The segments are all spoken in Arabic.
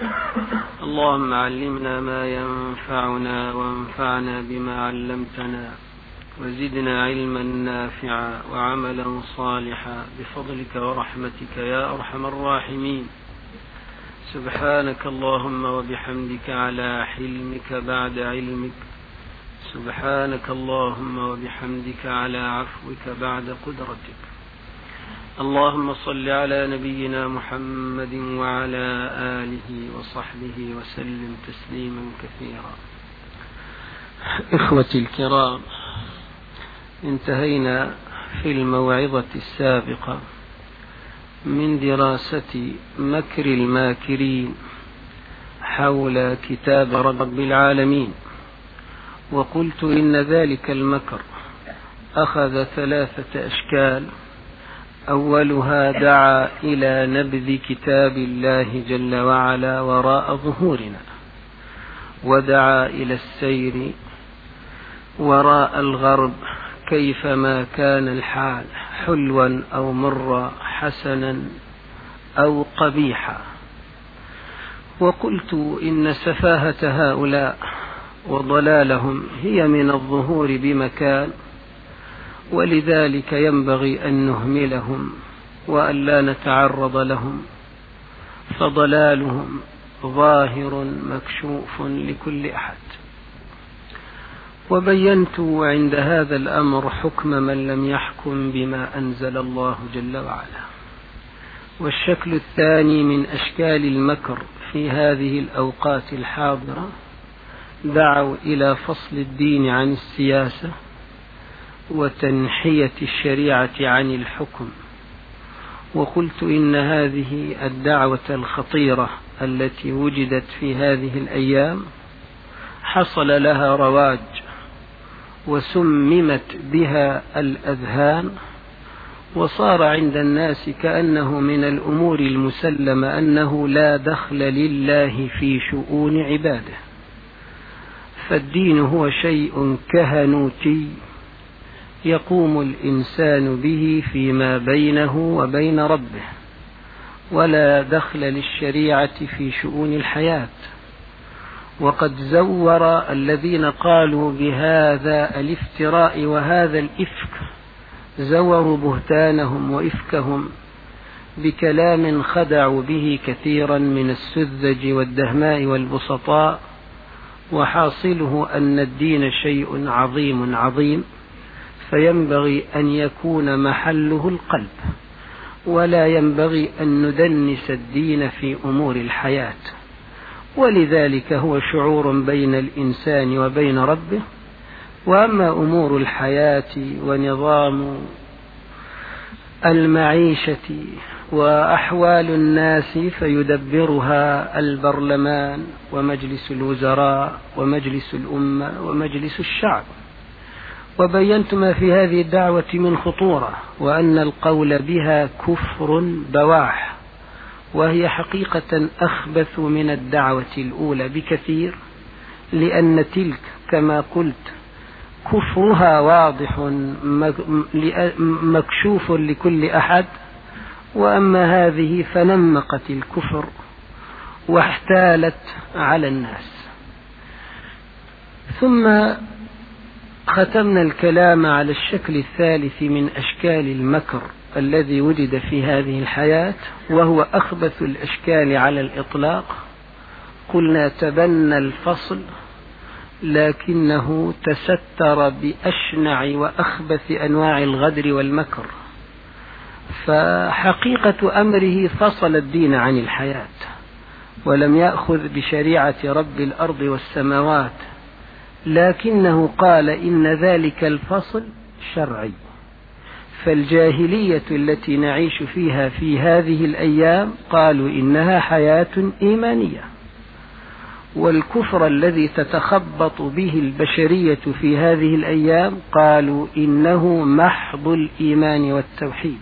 اللهم علمنا ما ينفعنا وانفعنا بما علمتنا وزدنا علما نافعا وعملا صالحا. بفضلك ورحمتك يا أرحم الراحمين. سبحانك اللهم وبحمدك على حلمك بعد علمك. سبحانك اللهم وبحمدك على عفوك بعد قدرتك. اللهم صل على نبينا محمد وعلى آله وصحبه وسلم تسليما كثيرا. إخوتي الكرام انتهينا في الموعظة السابقة من دراسة مكر الماكرين حول كتاب رب العالمين وقلت إن ذلك المكر أخذ ثلاثة أشكال. أولها دعا إلى نبذ كتاب الله جل وعلا وراء ظهورنا ودعا إلى السير وراء الغرب كيفما كان الحال حلوا أو مرا حسنا أو قبيحا. وقلت إن سفاهة هؤلاء وضلالهم هي من الظهور بمكان ولذلك ينبغي أن نهملهم وأن لا نتعرض لهم. فضلالهم ظاهر مكشوف لكل أحد. وبينت عند هذا الأمر حكم من لم يحكم بما أنزل الله جل وعلا. والشكل الثاني من أشكال المكر في هذه الأوقات الحاضرة دعوا إلى فصل الدين عن السياسة وتنحية الشريعة عن الحكم. وقلت إن هذه الدعوة الخطيرة التي وجدت في هذه الأيام حصل لها رواج وسممت بها الأذهان وصار عند الناس كأنه من الأمور المسلمة أنه لا دخل لله في شؤون عباده. فالدين هو شيء كهنوتي يقوم الإنسان به فيما بينه وبين ربه ولا دخل للشريعة في شؤون الحياة. وقد زور الذين قالوا بهذا الافتراء وهذا الإفك زوروا بهتانهم وإفكهم بكلام خدعوا به كثيرا من السذج والدهماء والبسطاء وحاصله أن الدين شيء عظيم عظيم. فينبغي أن يكون محله القلب ولا ينبغي أن ندنس الدين في أمور الحياة. ولذلك هو شعور بين الإنسان وبين ربه. وأما أمور الحياة ونظام المعيشة وأحوال الناس فيدبرها البرلمان ومجلس الوزراء ومجلس الأمة ومجلس الشعب. وبينت ما في هذه الدعوة من خطورة وأن القول بها كفر بواح وهي حقيقة أخبث من الدعوة الأولى بكثير لأن تلك كما قلت كفرها واضح مكشوف لكل أحد وأما هذه فنمقت الكفر واحتالت على الناس. ثم ختمنا الكلام على الشكل الثالث من أشكال المكر الذي وجد في هذه الحياة وهو أخبث الأشكال على الإطلاق. قلنا تبنى الفصل لكنه تستر بأشنع وأخبث أنواع الغدر والمكر. فحقيقة أمره فصل الدين عن الحياة ولم يأخذ بشريعة رب الأرض والسماوات. لكنه قال إن ذلك الفصل شرعي. فالجاهلية التي نعيش فيها في هذه الأيام قالوا إنها حياة إيمانية. والكفر الذي تتخبط به البشرية في هذه الأيام قالوا إنه محض الإيمان والتوحيد.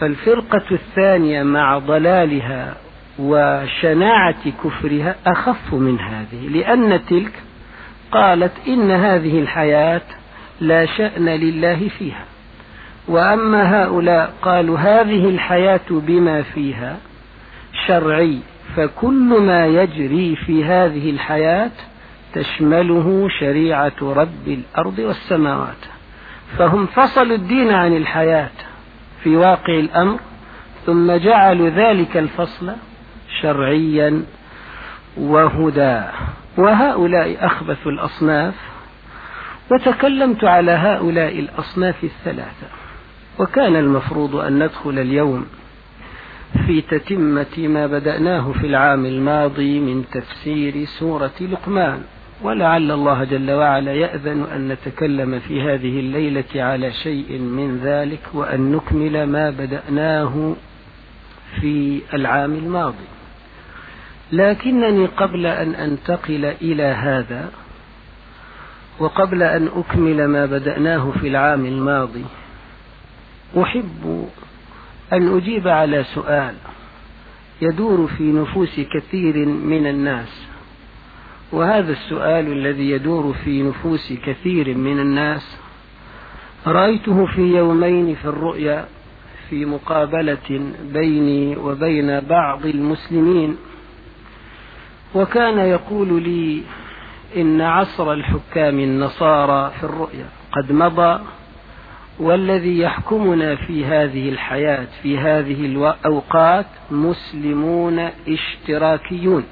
فالفرقة الثانية مع ضلالها وشناعة كفرها أخف من هذه لأن تلك قالت إن هذه الحياة لا شأن لله فيها. وأما هؤلاء قالوا هذه الحياة بما فيها شرعي فكل ما يجري في هذه الحياة تشمله شريعة رب الأرض والسماوات. فهم فصلوا الدين عن الحياة في واقع الأمر ثم جعلوا ذلك الفصل شرعيا وهدى وهؤلاء أخبث الأصناف وتكلمت على هؤلاء الأصناف الثلاثة. وكان المفروض أن ندخل اليوم في تتمة ما بدأناه في العام الماضي من تفسير سورة لقمان. ولعل الله جل وعلا يأذن أن نتكلم في هذه الليلة على شيء من ذلك وأن نكمل ما بدأناه في العام الماضي. لكنني قبل أن أنتقل إلى هذا وقبل أن أكمل ما بدأناه في العام الماضي أحب أن أجيب على سؤال يدور في نفوس كثير من الناس وهذا السؤال الذي يدور في نفوس كثير من الناس رأيته في يومين في الرؤيا في مقابلة بيني وبين بعض المسلمين. وكان يقول لي إن عصر الحكام النصارى في الرؤيا قد مضى والذي يحكمنا في هذه الحياة في هذه الأوقات مسلمون اشتراكيون.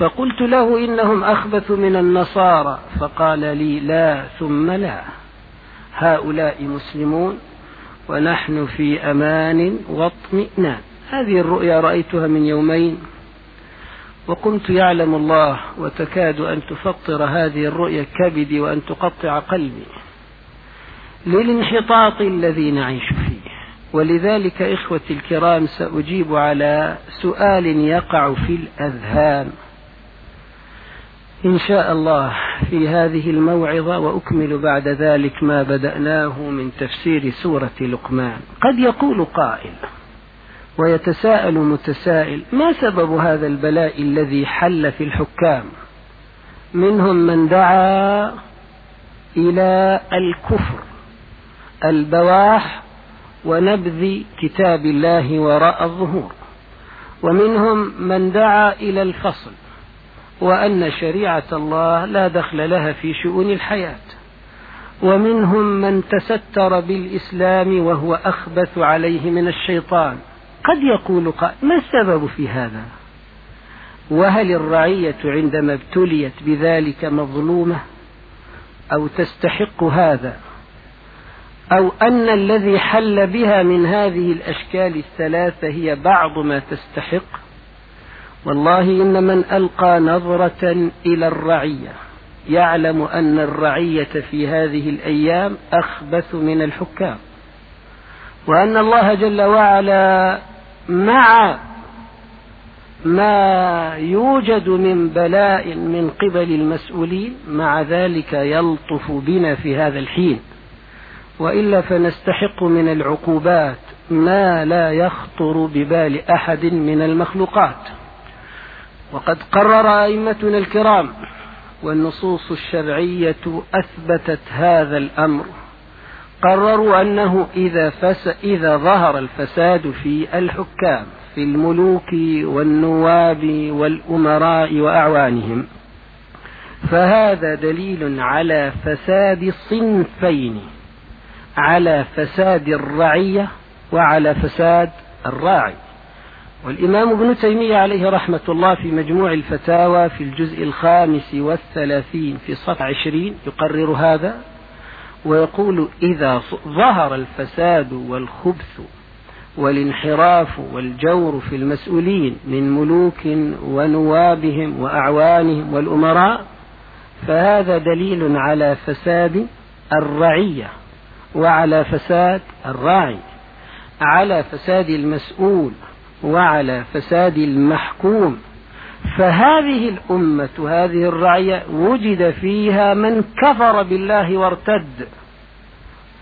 فقلت له إنهم أخبث من النصارى فقال لي لا ثم لا هؤلاء مسلمون ونحن في أمان واطمئنان. هذه الرؤيا رأيتها من يومين. وقمت يعلم الله وتكاد أن تفطر هذه الرؤيا كبدي وأن تقطع قلبي للانحطاط الذي نعيش فيه. ولذلك إخوتي الكرام سأجيب على سؤال يقع في الأذهان. إن شاء الله في هذه الموعظة وأكمل بعد ذلك ما بدأناه من تفسير سورة لقمان. قد يقول قائل ويتساءل متسائل ما سبب هذا البلاء الذي حل في الحكام؟ منهم من دعا إلى الكفر البواح ونبذ كتاب الله وراء الظهور. ومنهم من دعا إلى الفصل وأن شريعة الله لا دخل لها في شؤون الحياة. ومنهم من تستر بالإسلام وهو أخبث عليه من الشيطان. قد يقول قائل ما السبب في هذا؟ وهل الرعية عندما ابتليت بذلك مظلومة أو تستحق هذا؟ أو أن الذي حل بها من هذه الأشكال الثلاثة هي بعض ما تستحق؟ والله إن من ألقى نظرة إلى الرعية يعلم أن الرعية في هذه الأيام أخبث من الحكام. وأن الله جل وعلا مع ما يوجد من بلاء من قبل المسؤولين مع ذلك يلطف بنا في هذا الحين. وإلا فنستحق من العقوبات ما لا يخطر ببال أحد من المخلوقات. وقد قرر أئمتنا الكرام والنصوص الشرعية أثبتت هذا الأمر. قرروا أنه إذا, فس إذا ظهر الفساد في الحكام في الملوك والنواب والأمراء وأعوانهم فهذا دليل على فساد صنفين على فساد الرعية وعلى فساد الراعي. والإمام ابن تيمية عليه رحمة الله في مجموع الفتاوى في الجزء الخامس والثلاثين في صفحة عشرين يقرر هذا. ويقول إذا ظهر الفساد والخبث والانحراف والجور في المسؤولين من ملوك ونوابهم وأعوانهم والأمراء فهذا دليل على فساد الرعية وعلى فساد الراعي على فساد المسؤول وعلى فساد المحكوم. فهذه الأمة هذه الرعية وجد فيها من كفر بالله وارتد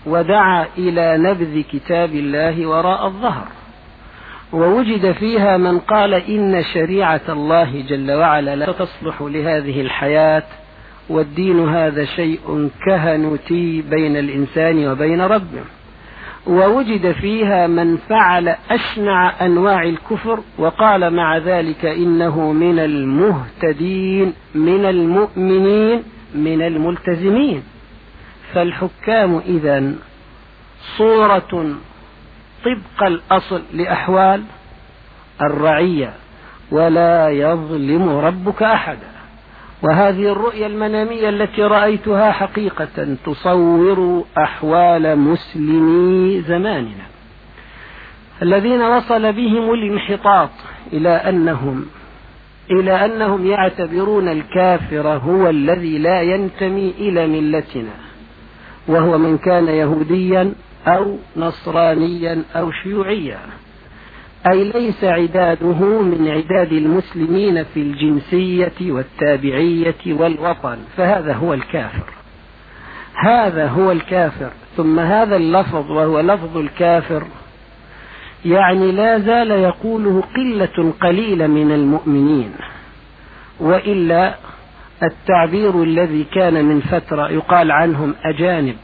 ودعا إلى نبذ كتاب الله وراء الظهر. ووجد فيها من قال إن شريعة الله جل وعلا لا تصلح لهذه الحياة والدين هذا شيء كهنوتي بين الإنسان وبين ربه. ووجد فيها من فعل أشنع أنواع الكفر وقال مع ذلك إنه من المهتدين من المؤمنين من الملتزمين. فالحكام إذا صورة طبق الأصل لأحوال الرعية ولا يظلم ربك أحدا. وهذه الرؤيا المنامية التي رأيتها حقيقة تصور أحوال مسلمي زماننا. الذين وصل بهم الانحطاط إلى أنهم إلى أنهم يعتبرون الكافر هو الذي لا ينتمي إلى ملتنا وهو من كان يهوديا أو نصرانيا أو شيوعيا. أي ليس عداده من عداد المسلمين في الجنسية والتابعية والوطن فهذا هو الكافر. هذا هو الكافر. ثم هذا اللفظ وهو لفظ الكافر يعني لا زال يقوله قلة قليلة من المؤمنين. وإلا التعبير الذي كان من فترة يقال عنهم أجانب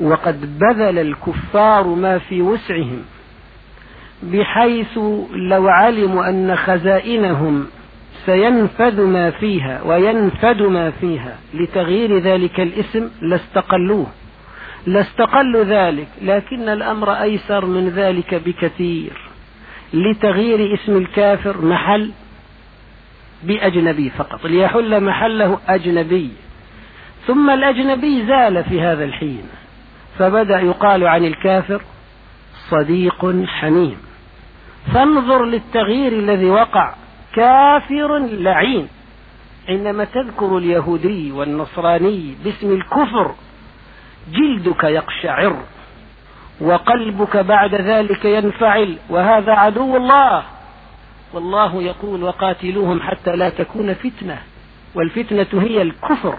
وقد بذل الكفار ما في وسعهم. بحيث لو علموا أن خزائنهم سينفذ ما فيها وينفد ما فيها لتغيير ذلك الاسم لاستقلوه. لاستقلوا ذلك لكن الأمر أيسر من ذلك بكثير. لتغيير اسم الكافر محل بأجنبي فقط ليحل محله أجنبي. ثم الأجنبي زال في هذا الحين فبدأ يقال عن الكافر صديق حميم. فانظر للتغيير الذي وقع. كافر لعين. عندما تذكر اليهودي والنصراني باسم الكفر. جلدك يقشعر. وقلبك بعد ذلك ينفعل. وهذا عدو الله. والله يقول وقاتلوهم حتى لا تكون فتنة. والفتنة هي الكفر.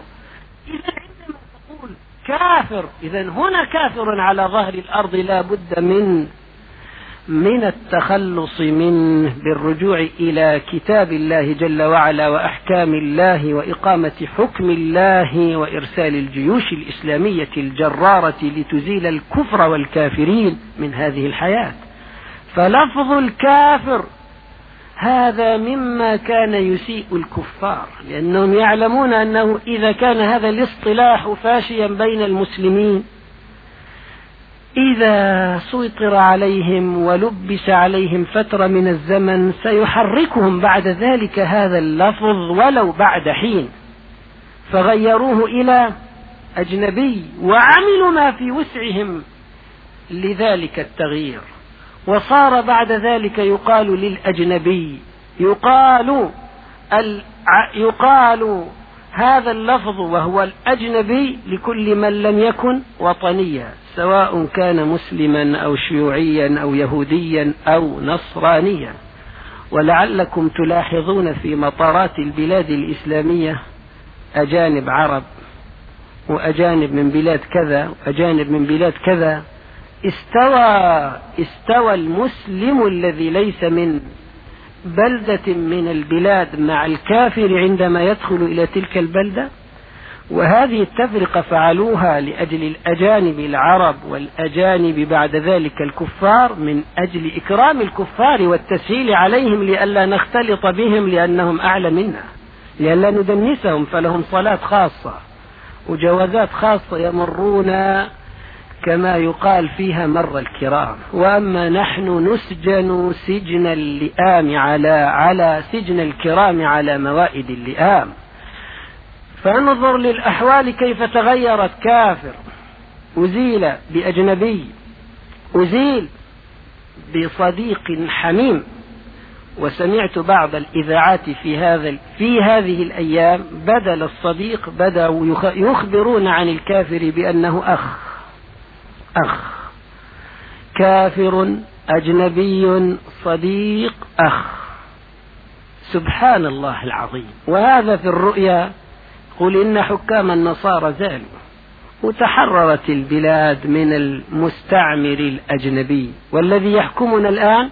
إذا عندما تقول كافر إذا هنا كافر على ظهر الأرض لا بد من من التخلص منه بالرجوع إلى كتاب الله جل وعلا وأحكام الله وإقامة حكم الله وإرسال الجيوش الإسلامية الجرارة لتزيل الكفر والكافرين من هذه الحياة. فلفظ الكافر هذا مما كان يسيء الكفار لأنهم يعلمون أنه إذا كان هذا الاصطلاح فاشيا بين المسلمين إذا سيطر عليهم ولبس عليهم فترة من الزمن سيحركهم بعد ذلك هذا اللفظ ولو بعد حين. فغيروه إلى أجنبي وعملوا ما في وسعهم لذلك التغيير. وصار بعد ذلك يقال للأجنبي يقال يقال هذا اللفظ وهو الأجنبي لكل من لم يكن وطنيا سواء كان مسلما أو شيوعيا أو يهوديا أو نصرانيا. ولعلكم تلاحظون في مطارات البلاد الإسلامية أجانب عرب وأجانب من بلاد كذا وأجانب من بلاد كذا استوى استوى المسلم الذي ليس من بلدة من البلاد مع الكافر عندما يدخل إلى تلك البلدة وهذه التفرقة فعلوها لأجل الأجانب العرب والأجانب بعد ذلك الكفار من أجل إكرام الكفار والتسهيل عليهم لئلا نختلط بهم لأنهم أعلى منا لئلا ندنسهم فلهم صلاة خاصة وجوازات خاصة يمرون كما يقال فيها مر الكرام. وأما نحن نسجن سجن اللئام على على سجن الكرام على موائد اللئام. فانظر للأحوال كيف تغيرت. كافر أزيل بأجنبي أزيل بصديق حميم. وسمعت بعض الإذاعات في هذا في هذه الأيام بدل الصديق بدأوا يخبرون عن الكافر بأنه أخ. أخ. كافر أجنبي صديق أخ. سبحان الله العظيم. وهذا في الرؤيا قل إن حكام النصارى زالوا وتحررت البلاد من المستعمر الأجنبي. والذي يحكمنا الآن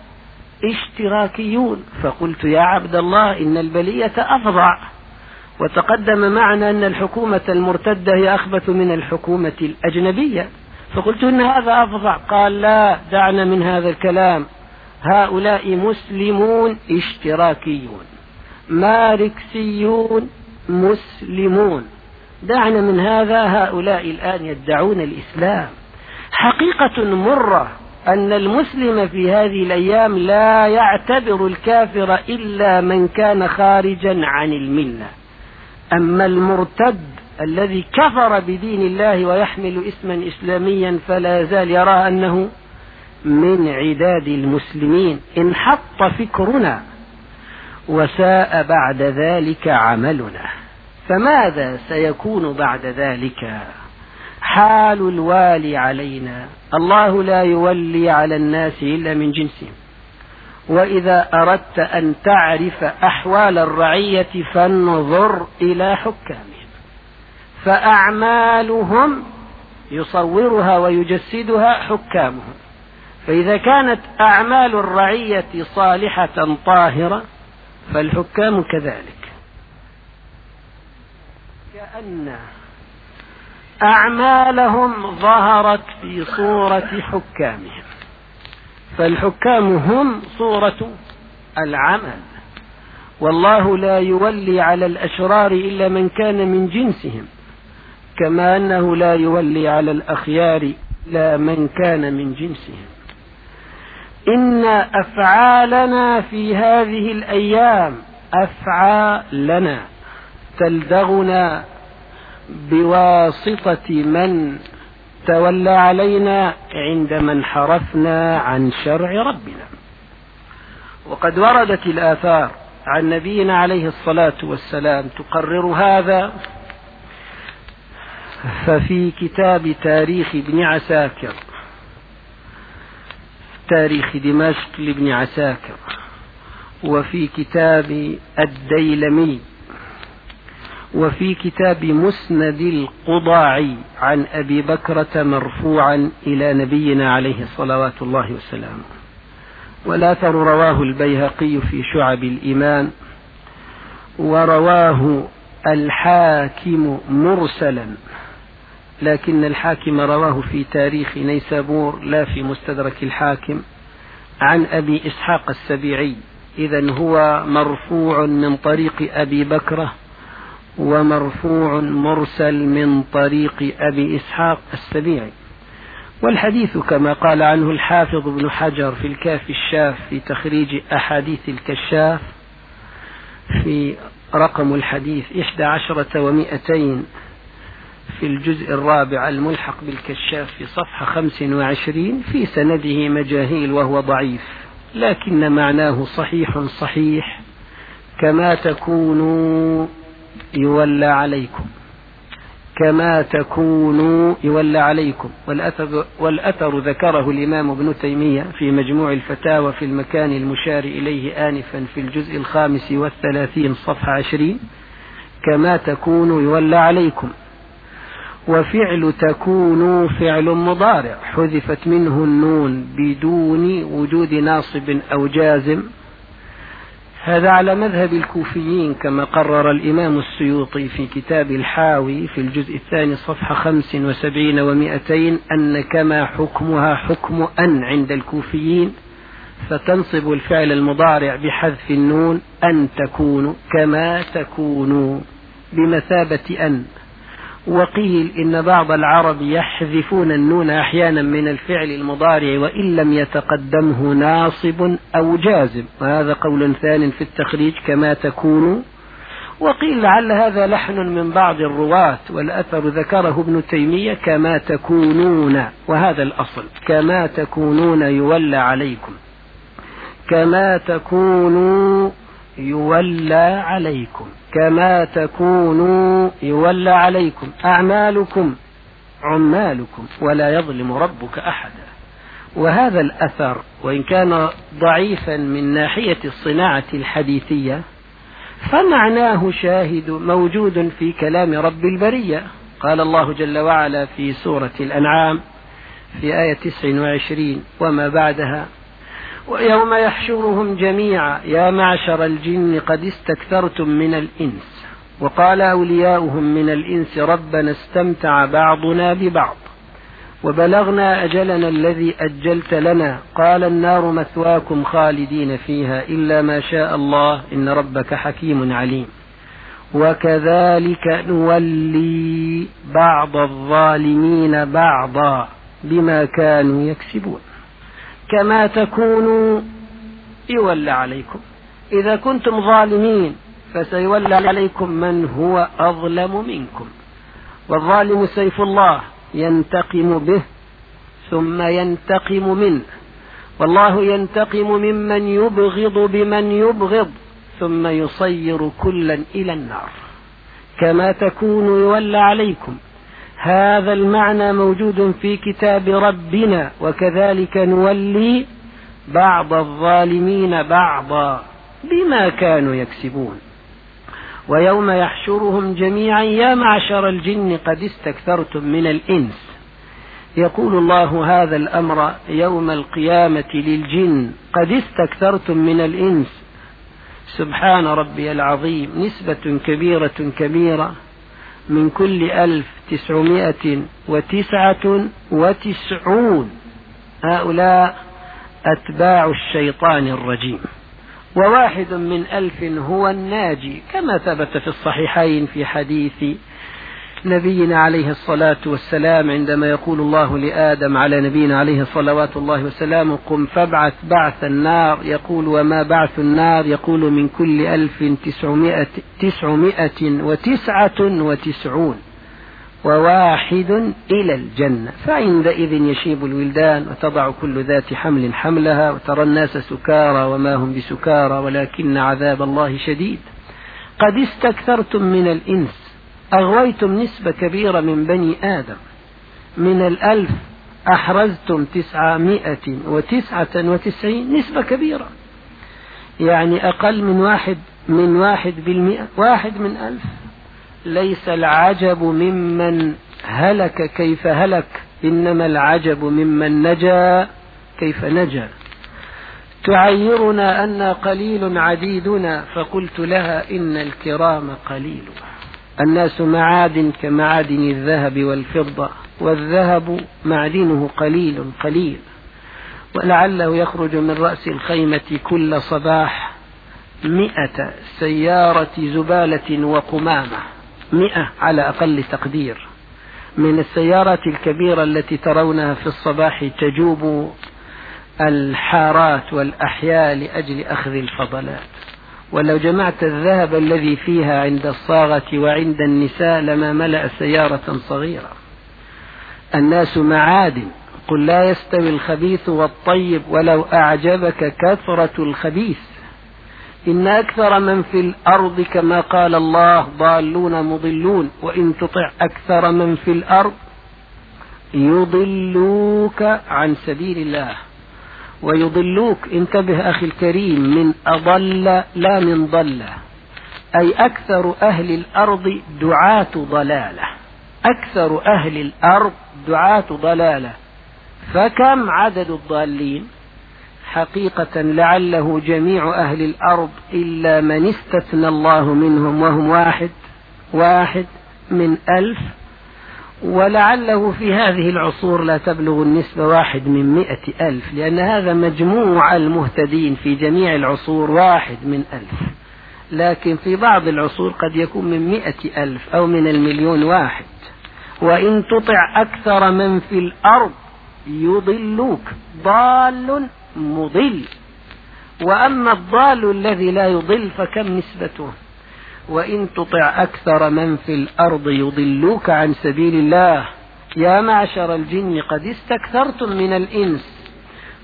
اشتراكيون. فقلت يا عبد الله إن البلية أفظع. وتقدم معنا أن الحكومة المرتدة هي أخبث من الحكومة الأجنبية. فقلت إن هذا أفظع قال لا دعنا من هذا الكلام. هؤلاء مسلمون اشتراكيون. ماركسيون مسلمون. دعنا من هذا هؤلاء الآن يدعون الإسلام. حقيقة مرة أن المسلم في هذه الأيام لا يعتبر الكافر إلا من كان خارجا عن الملة. أما المرتد الذي كفر بدين الله ويحمل اسما إسلاميا فلا يزال يرى أنه من عداد المسلمين. انحط فكرنا وساء بعد ذلك عملنا. فماذا سيكون بعد ذلك؟ حال الوالي علينا. الله لا يولي على الناس إلا من جنسهم. وإذا أردت أن تعرف أحوال الرعية فانظر إلى حكامهم فأعمالهم يصورها ويجسدها حكامهم. فإذا كانت أعمال الرعية صالحة طاهرة فالحكام كذلك. كأن أعمالهم ظهرت في صورة حكامهم. فالحكام هم صورة العمل. والله لا يولي على الأشرار إلا من كان من جنسهم. كما أنه لا يولي على الأخيار إلا من كان من جنسهم. إن أفعالنا في هذه الأيام أفعالنا تلدغنا بواسطة من تولى علينا عندما انحرفنا عن شرع ربنا. وقد وردت الآثار عن نبينا عليه الصلاة والسلام تقرر هذا ففي كتاب تاريخ ابن عساكر تاريخ دمشق لابن عساكر وفي كتاب الديلمي وفي كتاب مسند القضاعي عن أبي بكرة مرفوعا إلى نبينا عليه صلوات الله وسلامه والآثر رواه البيهقي في شعب الإيمان ورواه الحاكم مرسلا. لكن الحاكم رواه في تاريخ نيسابور لا في مستدرك الحاكم عن أبي إسحاق السبيعي. إذا هو مرفوع من طريق أبي بكرة ومرفوع مرسل من طريق أبي إسحاق السبيعي. والحديث كما قال عنه الحافظ ابن حجر في الكاف الشاف في تخريج أحاديث الكشاف في رقم الحديث إحدى عشرة ومائتين في الجزء الرابع الملحق بالكشاف في صفحة خمس وعشرين في سنده مجاهيل وهو ضعيف لكن معناه صحيح صحيح كما تكونوا يولى عليكم. كما تكونوا يولى عليكم. والأثر, والأثر ذكره الإمام ابن تيمية في مجموع الفتاوى في المكان المشار إليه آنفا في الجزء الخامس والثلاثين صفحة عشرين كما تكونوا يولى عليكم. وفعل تكون فعل مضارع. حذفت منه النون بدون وجود ناصب أو جازم. هذا على مذهب الكوفيين كما قرر الإمام السيوطي في كتاب الحاوي في الجزء الثاني صفحة خمس وسبعين ومائتين أن كما حكمها حكم أن عند الكوفيين فتنصب الفعل المضارع بحذف النون أن تكون كما تكون بمثابة أن. وقيل إن بعض العرب يحذفون النون أحيانا من الفعل المضارع وإن لم يتقدمه ناصب أو جازم وهذا قول ثان في التخريج كما تكون. وقيل لعل هذا لحن من بعض الرواة والأثر ذكره ابن تيمية كما تكونون وهذا الأصل كما تكونون يولى عليكم. كما تكونوا يولى عليكم. كما تكونوا يولى عليكم. أعمالكم عمالكم ولا يظلم ربك أحدا. وهذا الأثر وإن كان ضعيفا من ناحية الصناعة الحديثية فمعناه شاهد موجود في كلام رب البرية. قال الله جل وعلا في سورة الأنعام في آية 29 وما بعدها. ويوم يحشرهم جميعا يا معشر الجن قد استكثرتم من الإنس وقال أولياؤهم من الإنس ربنا استمتع بعضنا ببعض وبلغنا أجلنا الذي أجلت لنا قال النار مثواكم خالدين فيها إلا ما شاء الله إن ربك حكيم عليم. وكذلك نولي بعض الظالمين بعضا بما كانوا يكسبون. كما تكونوا. يولى عليكم. إذا كنتم ظالمين فسيولى عليكم من هو أظلم منكم. والظالم سيف الله ينتقم به ثم ينتقم منه. والله ينتقم ممن يبغض بمن يبغض ثم يصير كلا إلى النار. كما تكون يولى عليكم. هذا المعنى موجود في كتاب ربنا وكذلك نولي بعض الظالمين بعضا بما كانوا يكسبون. ويوم يحشرهم جميعا يا معشر الجن قد استكثرتم من الإنس. يقول الله هذا الأمر يوم القيامة للجن قد استكثرتم من الإنس. سبحان ربي العظيم نسبة كبيرة كبيرة من كل ألف تسعمائة وتسعة وتسعون. هؤلاء أتباع الشيطان الرجيم. وواحد من ألف هو الناجي كما ثبت في الصحيحين في حديث نبينا عليه الصلاة والسلام عندما يقول الله لآدم على نبينا عليه صلوات الله وسلامه قم فابعث بعث النار. يقول وما بعث النار؟ يقول من كل ألف تسعمائة, تسعمائة وتسعة وتسعون. وواحد إلى الجنة. فعندئذ يشيب الولدان وتضع كل ذات حمل حملها وترى الناس سكارى وما هم بسكارى ولكن عذاب الله شديد. قد استكثرتم من الإنس أغويتم نسبة كبيرة من بني آدم. من الألف أحرزتم تسعمائة وتسعة وتسعين نسبة كبيرة. يعني أقل من واحد من واحد بالمئة واحد من ألف. ليس العجب ممن هلك كيف هلك إنما العجب ممن نجا كيف نجا. تعيرنا أن قليل عديدنا فقلت لها إن الكرام قليل. الناس معادن كمعادن الذهب والفضة والذهب معدنه قليل قليل. ولعله يخرج من رأس الخيمة كل صباح مئة سيارة زبالة وقمامة. مئة على أقل تقدير. من السيارات الكبيرة التي ترونها في الصباح تجوب الحارات والأحياء لأجل أخذ الفضلات. ولو جمعت الذهب الذي فيها عند الصاغة وعند النساء لما ملأ سيارة صغيرة. الناس معادن. قل لا يستوي الخبيث والطيب ولو أعجبك كثرة الخبيث. إن أكثر من في الأرض كما قال الله ضالون مضلون وإن تطع أكثر من في الأرض يضلوك عن سبيل الله. ويضلوك انتبه أخي الكريم من أضل لا من ضل. أي أكثر أهل الأرض دعاة ضلالة. أكثر أهل الأرض دعاة ضلالة. فكم عدد الضالين؟ حقيقة لعله جميع أهل الأرض إلا من استثنى الله منهم وهم واحد واحد من ألف ولعله في هذه العصور لا تبلغ النسبة واحد من مئة ألف لأن هذا مجموع المهتدين في جميع العصور واحد من ألف. لكن في بعض العصور قد يكون من مئة ألف أو من المليون واحد. وإن تطع أكثر من في الأرض يضلوك. ضال مضل. وأما الضال الذي لا يضل فكم نسبته؟ وإن تطع أكثر من في الأرض يضلوك عن سبيل الله. يا معشر الجن قد استكثرتم من الإنس.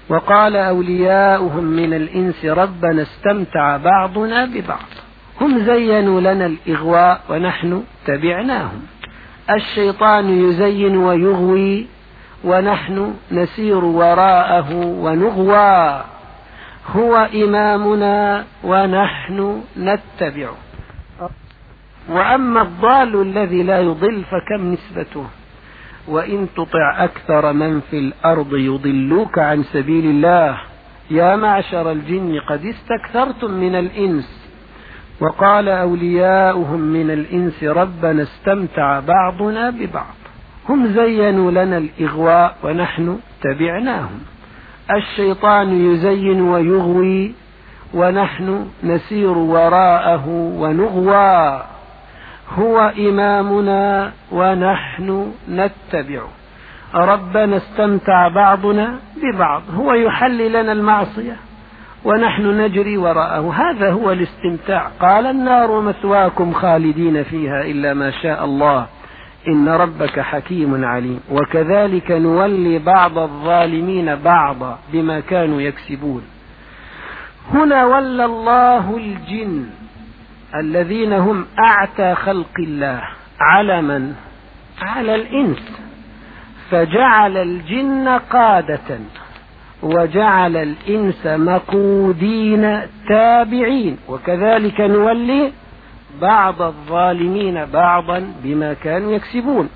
وقال أولياؤهم من الإنس ربنا استمتع بعضنا ببعض. هم زينوا لنا الإغواء ونحن تبعناهم. الشيطان يزين ويغوي ونحن نسير وراءه ونغوى. هو إمامنا ونحن نتبعه وأما الضال الذي لا يضل فكم نسبته؟ وإن تطع أكثر من في الأرض يضلوك عن سبيل الله. يا معشر الجن قد استكثرتم من الإنس. وقال أولياؤهم من الإنس ربنا استمتع بعضنا ببعض. هم زينوا لنا الإغواء ونحن تبعناهم. الشيطان يزين ويغوي ونحن نسير وراءه ونغوى. هو إمامنا ونحن نتبعه ربنا استمتع بعضنا ببعض. هو يحل لنا المعصية ونحن نجري وراءه. هذا هو الاستمتاع. قال النار مثواكم خالدين فيها إلا ما شاء الله. إن ربك حكيم عليم. وكذلك نولي بعض الظالمين بعضا بما كانوا يكسبون. هنا ولى الله الجن الذين هم أعتى خلق الله على من؟ على الإنس. فجعل الجن قادة وجعل الإنس مقودين تابعين. وكذلك نولي بعض الظالمين بعضا بما كانوا يكسبون.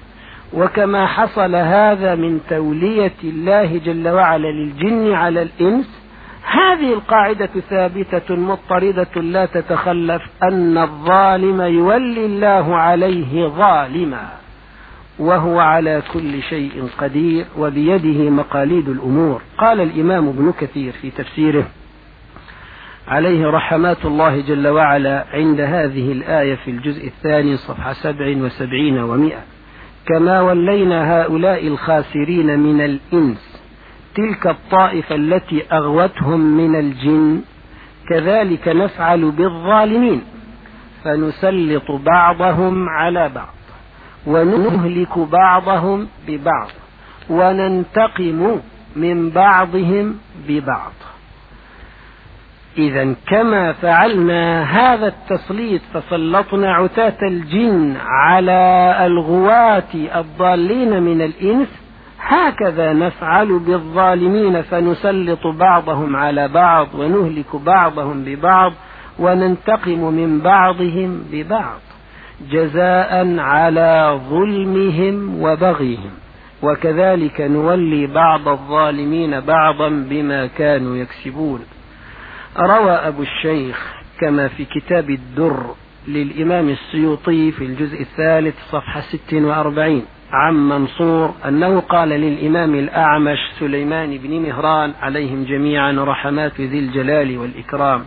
وكما حصل هذا من تولية الله جل وعلا للجن على الإنس هذه القاعدة ثابتة مضطردة لا تتخلف أن الظالم يولي الله عليه ظالما وهو على كل شيء قدير وبيده مقاليد الأمور. قال الإمام ابن كثير في تفسيره عليه رحمات الله جل وعلا عند هذه الآية في الجزء الثاني صفحة سبع وسبعين ومائة. كما ولينا هؤلاء الخاسرين من الإنس تلك الطائفة التي أغوتهم من الجن كذلك نفعل بالظالمين. فنسلط بعضهم على بعض ونهلك بعضهم ببعض وننتقم من بعضهم ببعض. إذا كما فعلنا هذا التسليط فسلطنا عتاة الجن على الغواة الضالين من الإنس هكذا نفعل بالظالمين فنسلط بعضهم على بعض ونهلك بعضهم ببعض وننتقم من بعضهم ببعض جزاء على ظلمهم وبغيهم. وكذلك نولي بعض الظالمين بعضا بما كانوا يكسبون. روى أبو الشيخ كما في كتاب الدر للإمام السيوطي في الجزء الثالث صفحة 46 عن منصور أنه قال للإمام الأعمش سليمان بن مهران عليهم جميعا رحمات ذي الجلال والإكرام.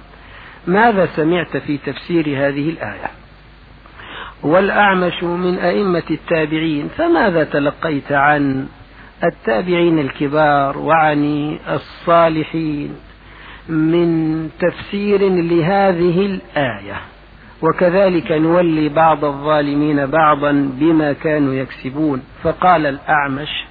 ماذا سمعت في تفسير هذه الآية؟ والأعمش من أئمة التابعين فماذا تلقيت عن التابعين الكبار وعن الصالحين؟ من تفسير لهذه الآية. وكذلك نولي بعض الظالمين بعضا بما كانوا يكسبون. فقال الأعمش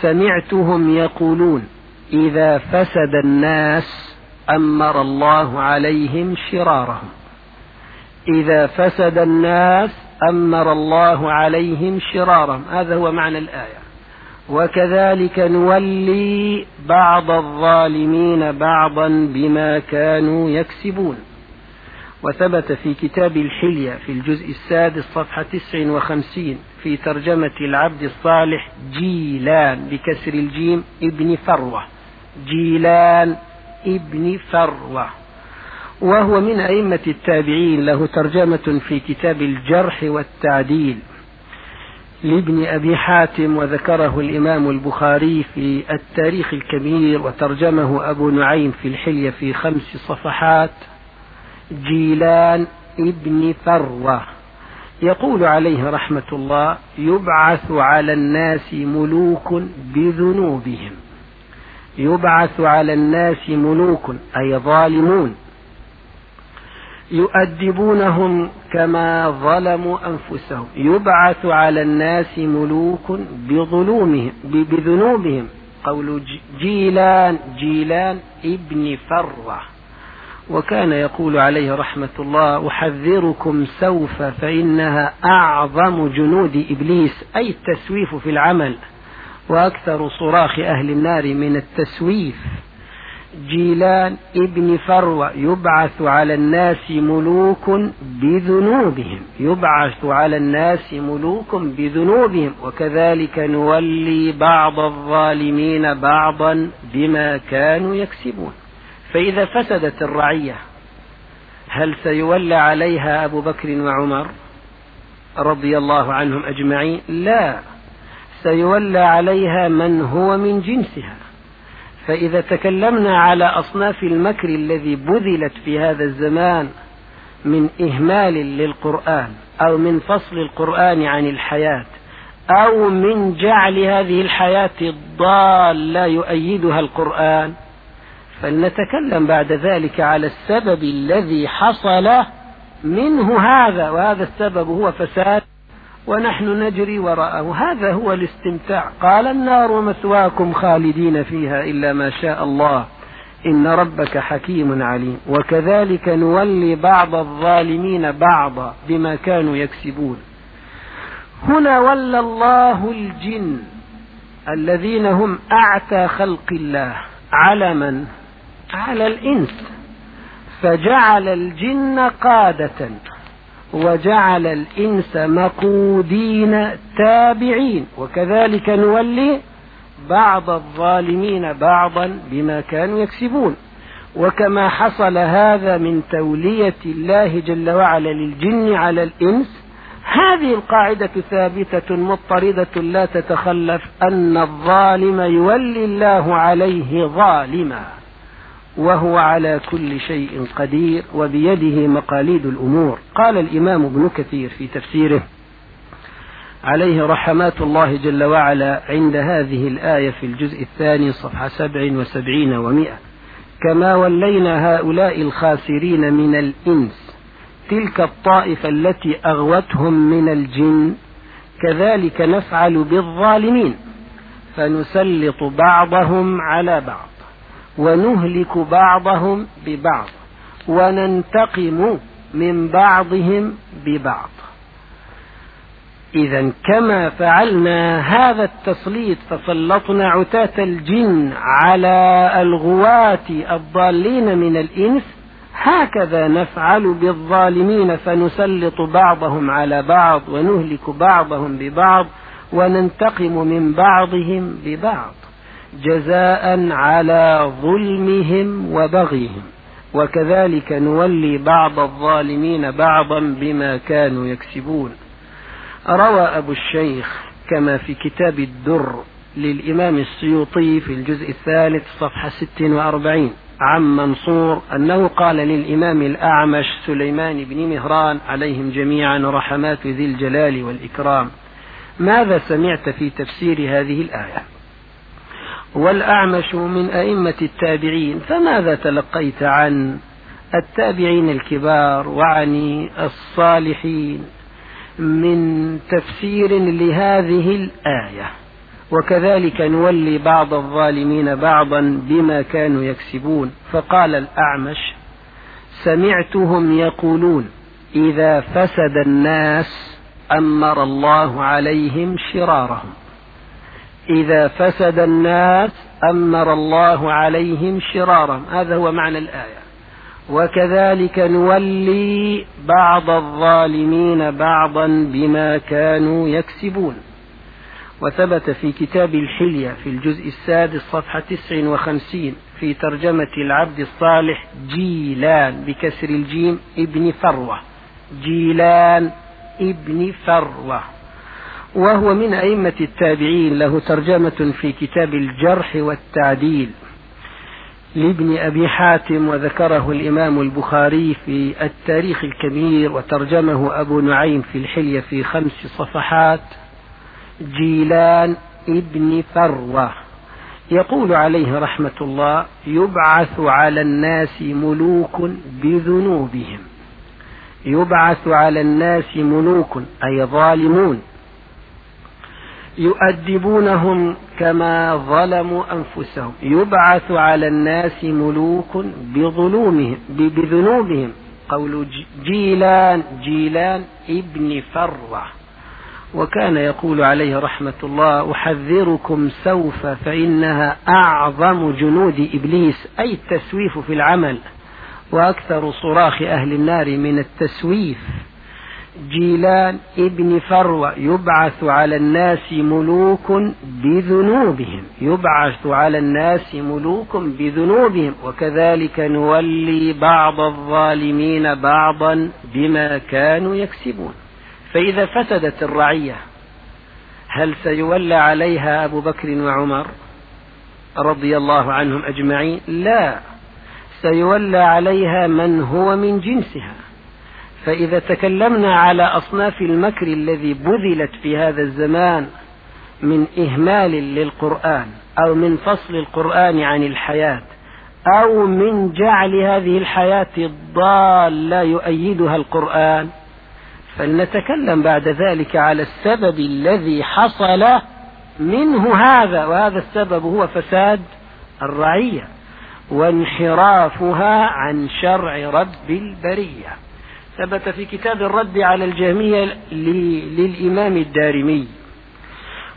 سمعتهم يقولون إذا فسد الناس أمر الله عليهم شرارهم. إذا فسد الناس أمر الله عليهم شرارهم. هذا هو معنى الآية. وكذلك نولي بعض الظالمين بعضا بما كانوا يكسبون. وثبت في كتاب الحلية في الجزء السادس صفحة تسع وخمسين في ترجمة العبد الصالح جيلان بكسر الجيم ابن فروة. جيلان ابن فروة. وهو من أئمة التابعين له ترجمة في كتاب الجرح والتعديل. لابن أبي حاتم وذكره الإمام البخاري في التاريخ الكبير وترجمه أبو نعيم في الحلية في خمس صفحات جيلان ابن فروة يقول عليه رحمة الله يبعث على الناس ملوك بذنوبهم. يبعث على الناس ملوك أي ظالمون. يؤدبونهم كما ظلموا أنفسهم. يبعث على الناس ملوك بظلومهم بذنوبهم. قول جيلان جيلان ابن فروة. وكان يقول عليه رحمة الله أحذركم سوف فإنها أعظم جنود إبليس أي التسويف في العمل. وأكثر صراخ أهل النار من التسويف. جيلان ابن فروة يبعث على الناس ملوك بذنوبهم يبعث على الناس ملوك بذنوبهم وكذلك نولي بعض الظالمين بعضا بما كانوا يكسبون. فإذا فسدت الرعية هل سيولى عليها أبو بكر وعمر رضي الله عنهم أجمعين؟ لا. سيولى عليها من هو من جنسها. فإذا تكلمنا على أصناف المكر الذي بذلت في هذا الزمان من إهمال للقرآن أو من فصل القرآن عن الحياة أو من جعل هذه الحياة الضالة يؤيدها القرآن فلنتكلم بعد ذلك على السبب الذي حصل منه هذا وهذا السبب هو فساد ونحن نجري وراءه. هذا هو الاستمتاع. قال النار مثواكم خالدين فيها إلا ما شاء الله. إن ربك حكيم عليم. وكذلك نولي بعض الظالمين بعضا بما كانوا يكسبون. هنا ولى الله الجن الذين هم أعتى خلق الله على من؟ على الإنس. فجعل الجن قادة. وجعل الإنس مقودين تابعين. وكذلك نولي بعض الظالمين بعضا بما كانوا يكسبون. وكما حصل هذا من تولية الله جل وعلا للجن على الإنس. هذه القاعدة ثابتة مضطردة لا تتخلف أن الظالم يولي الله عليه ظالما. وهو على كل شيء قدير وبيده مقاليد الأمور. قال الإمام ابن كثير في تفسيره عليه رحمات الله جل وعلا عند هذه الآية في الجزء الثاني صفحة سبع وسبعين ومائة. كما ولينا هؤلاء الخاسرين من الإنس تلك الطائفة التي أغوتهم من الجن كذلك نفعل بالظالمين. فنسلط بعضهم على بعض. ونهلك بعضهم ببعض وننتقم من بعضهم ببعض. إذا كما فعلنا هذا التسليط فسلطنا عتاة الجن على الغواة الضالين من الإنس. هكذا نفعل بالظالمين فنسلط بعضهم على بعض ونهلك بعضهم ببعض وننتقم من بعضهم ببعض. جزاء على ظلمهم وبغيهم. وكذلك نولي بعض الظالمين بعضا بما كانوا يكسبون. روى أبو الشيخ كما في كتاب الدر للإمام السيوطي في الجزء الثالث صفحة 46 عن منصور أنه قال للإمام الأعمش سليمان بن مهران عليهم جميعا رحمات ذي الجلال والإكرام. ماذا سمعت في تفسير هذه الآية؟ والأعمش من أئمة التابعين فماذا تلقيت عن التابعين الكبار وعن الصالحين من تفسير لهذه الآية؟ وكذلك نولي بعض الظالمين بعضا بما كانوا يكسبون فقال الأعمش سمعتهم يقولون إذا فسد الناس أمر الله عليهم شرارهم. إذا فسد الناس أمر الله عليهم شرارهم هذا هو معنى الآية. وكذلك نولي بعض الظالمين بعضا بما كانوا يكسبون. وثبت في كتاب الحلية في الجزء السادس صفحة تسع وخمسين في ترجمة العبد الصالح جيلان بكسر الجيم ابن فروة. جيلان ابن فروة. وهو من أئمة التابعين له ترجمة في كتاب الجرح والتعديل لابن أبي حاتم وذكره الإمام البخاري في التاريخ الكبير وترجمه أبو نعيم في الحلية في خمس صفحات. جيلان ابن فروة يقول عليه رحمة الله يبعث على الناس ملوك بذنوبهم. يبعث على الناس ملوك أي ظالمون. يؤدبونهم كما ظلموا أنفسهم. يبعث على الناس ملوك بظلومهم بذنوبهم. قول جيلان جيلان ابن فروة. وكان يقول عليه رحمة الله أحذركم سوف فإنها أعظم جنود إبليس أي التسويف في العمل. وأكثر صراخ أهل النار من التسويف. جيلان ابن فروة يبعث على الناس ملوك بذنوبهم يبعث على الناس ملوك بذنوبهم وكذلك نولي بعض الظالمين بعضا بما كانوا يكسبون. فإذا فسدت الرعية هل سيولى عليها أبو بكر وعمر رضي الله عنهم أجمعين؟ لا. سيولى عليها من هو من جنسها. فإذا تكلمنا على أصناف المكر الذي بذلت في هذا الزمان من إهمال للقرآن أو من فصل القرآن عن الحياة أو من جعل هذه الحياة الضالة يؤيدها القرآن فلنتكلم بعد ذلك على السبب الذي حصل منه هذا وهذا السبب هو فساد الرعية وانحرافها عن شرع رب البرية. ثبت في كتاب الرد على الجهمية للإمام الدارمي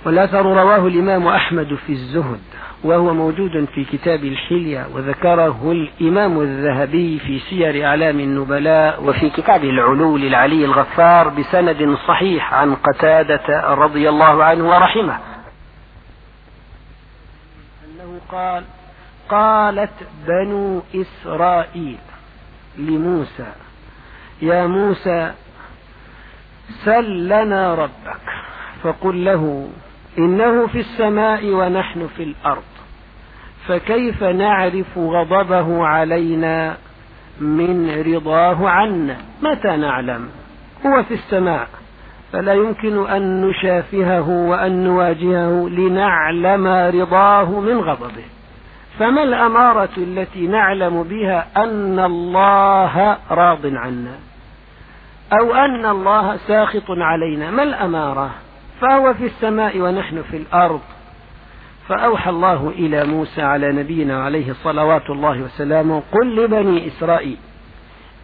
والأثر رواه الإمام أحمد في الزهد وهو موجود في كتاب الحلية وذكره الإمام الذهبي في سير أعلام النبلاء وفي كتاب العلو للعلي الغفار بسند صحيح عن قتادة رضي الله عنه ورحمه. أنه قال قالت بنو إسرائيل لموسى يا موسى سل لنا ربك فقل له إنه في السماء ونحن في الأرض فكيف نعرف غضبه علينا من رضاه عنا؟ متى نعلم؟ هو في السماء فلا يمكن أن نشافهه وأن نواجهه لنعلم رضاه من غضبه. فما الأمارة التي نعلم بها أن الله راض عنا؟ أو أن الله ساخط علينا ما الأمارة؟ فهو في السماء ونحن في الأرض. فأوحى الله إلى موسى على نبينا عليه صلوات الله وسلامه قل لبني إسرائيل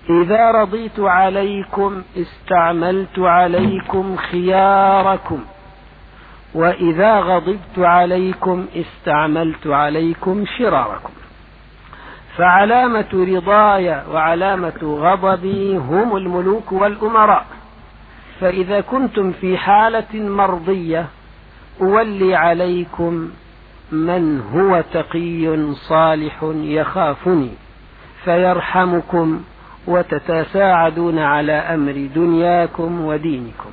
إذا رضيت عليكم استعملت عليكم خياركم وإذا غضبت عليكم استعملت عليكم شراركم. فعلامة رضاي وعلامة غضبي هم الملوك والأمراء. فإذا كنتم في حالة مرضية أولي عليكم من هو تقي صالح يخافني فيرحمكم وتتساعدون على أمر دنياكم ودينكم.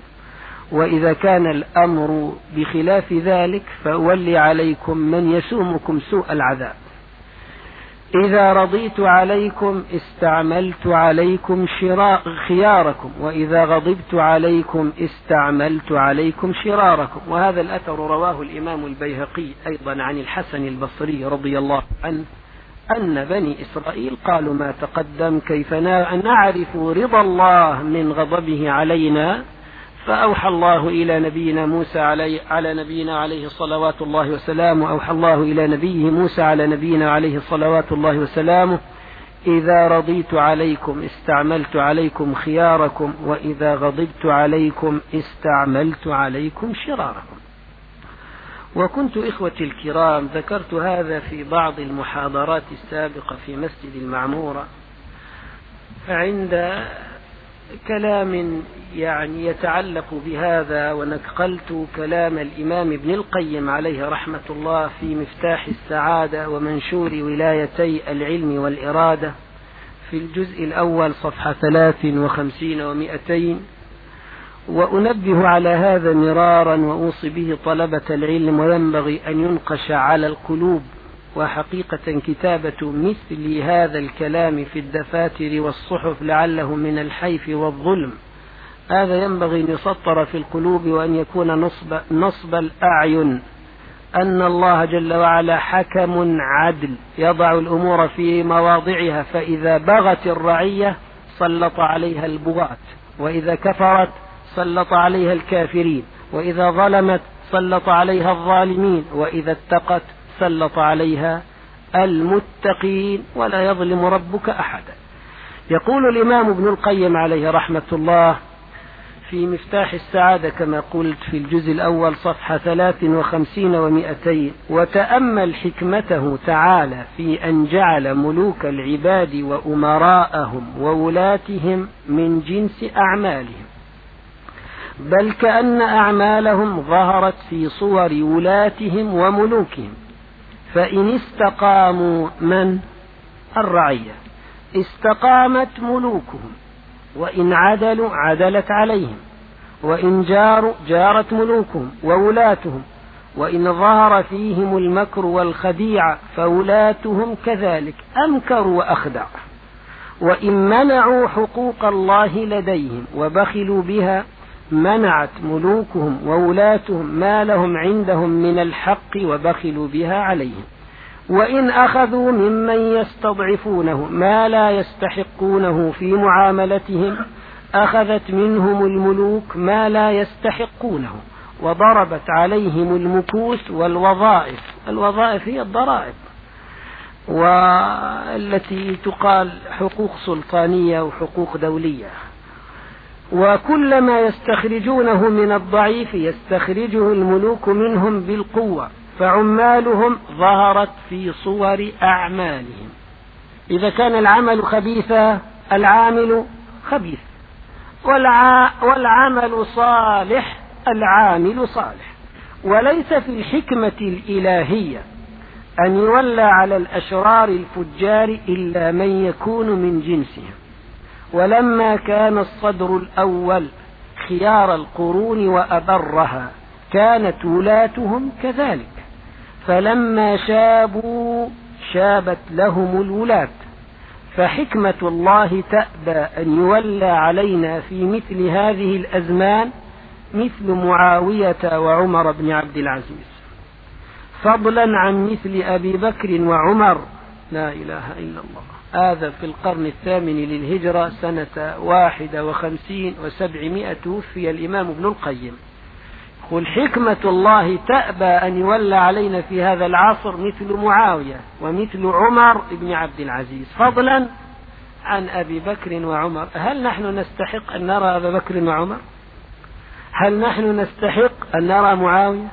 وإذا كان الأمر بخلاف ذلك فأولي عليكم من يسومكم سوء العذاب. إذا رضيت عليكم استعملت عليكم شراء خياركم وإذا غضبت عليكم استعملت عليكم شراركم. وهذا الأثر رواه الإمام البيهقي أيضا عن الحسن البصري رضي الله عنه أن بني إسرائيل قالوا ما تقدم كيف نعرف رضا الله من غضبه علينا؟ فأوحى الله إلى نبينا موسى علي على نبينا عليه صلوات الله وسلامه. أوحى الله إلى نبيه موسى على نبينا عليه صلوات الله وسلامه. إذا رضيت عليكم استعملت عليكم خياركم وإذا غضبت عليكم استعملت عليكم شراركم. وكنت إخوتي الكرام ذكرت هذا في بعض المحاضرات السابقة في مسجد المعمورة. عند كلام يعني يتعلق بهذا ونقلت كلام الإمام ابن القيم عليه رحمة الله في مفتاح السعادة ومنشور ولايتي العلم والإرادة في الجزء الأول صفحة ثلاث وخمسين ومائتين وأنبه على هذا مرارا وأوصي به طلبة العلم وينبغي أن ينقش على القلوب وحقيقة كتابة مثل هذا الكلام في الدفاتر والصحف لعله من الحيف والظلم. هذا ينبغي أن يسطر في القلوب وأن يكون نصب, نصب الأعين. أن الله جل وعلا حكم عدل يضع الأمور في مواضعها فإذا بغت الرعية سلط عليها البغاة وإذا كفرت سلط عليها الكافرين وإذا ظلمت سلط عليها الظالمين وإذا اتقت سلط عليها المتقين ولا يظلم ربك أحدا. يقول الإمام ابن القيم عليه رحمة الله في مفتاح السعادة كما قلت في الجزء الأول صفحة ثلاث وخمسين ومائتين وتأمل حكمته تعالى في أن جعل ملوك العباد وأمراءهم وولاتهم من جنس أعمالهم. بل كأن أعمالهم ظهرت في صور ولاتهم وملوكهم. فإن استقاموا من؟ الرعية. استقامت ملوكهم. وإن عدلوا عدلت عليهم. وإن جاروا جارت ملوكهم وولاتهم. وإن ظهر فيهم المكر والخديعة فولاتهم كذلك. أمكروا وأخدعوا وإن منعوا حقوق الله لديهم وبخلوا بها منعت ملوكهم وولاتهم ما لهم عندهم من الحق وبخلوا بها عليهم. وإن أخذوا ممن يستضعفونه ما لا يستحقونه في معاملتهم أخذت منهم الملوك ما لا يستحقونه وضربت عليهم المكوس والوظائف. الوظائف هي الضرائب. والتي تقال حقوق سلطانية وحقوق دولية. وكلما يستخرجونه من الضعيف يستخرجه الملوك منهم بالقوة فعمالهم ظهرت في صور أعمالهم. إذا كان العمل خبيثا العامل خبيث. والع... والعمل صالح العامل صالح. وليس في الحكمة الإلهية أن يولى على الأشرار الفجار إلا من يكون من جنسهم. ولما كان الصدر الأول خيار القرون وأبرها كانت ولاتهم كذلك. فلما شابوا شابت لهم الولاة فحكمة الله تأبى أن يولى علينا في مثل هذه الأزمان مثل معاوية وعمر بن عبد العزيز. فضلا عن مثل أبي بكر وعمر. لا إله إلا الله. هذا في القرن الثامن للهجرة سنة واحدة وخمسين وسبعمائة توفي الإمام ابن القيم. قل حكمة الله تأبى أن يولى علينا في هذا العصر مثل معاوية ومثل عمر بن عبد العزيز. فضلا عن أبي بكر وعمر. هل نحن نستحق أن نرى أبا بكر وعمر؟ هل نحن نستحق أن نرى معاوية؟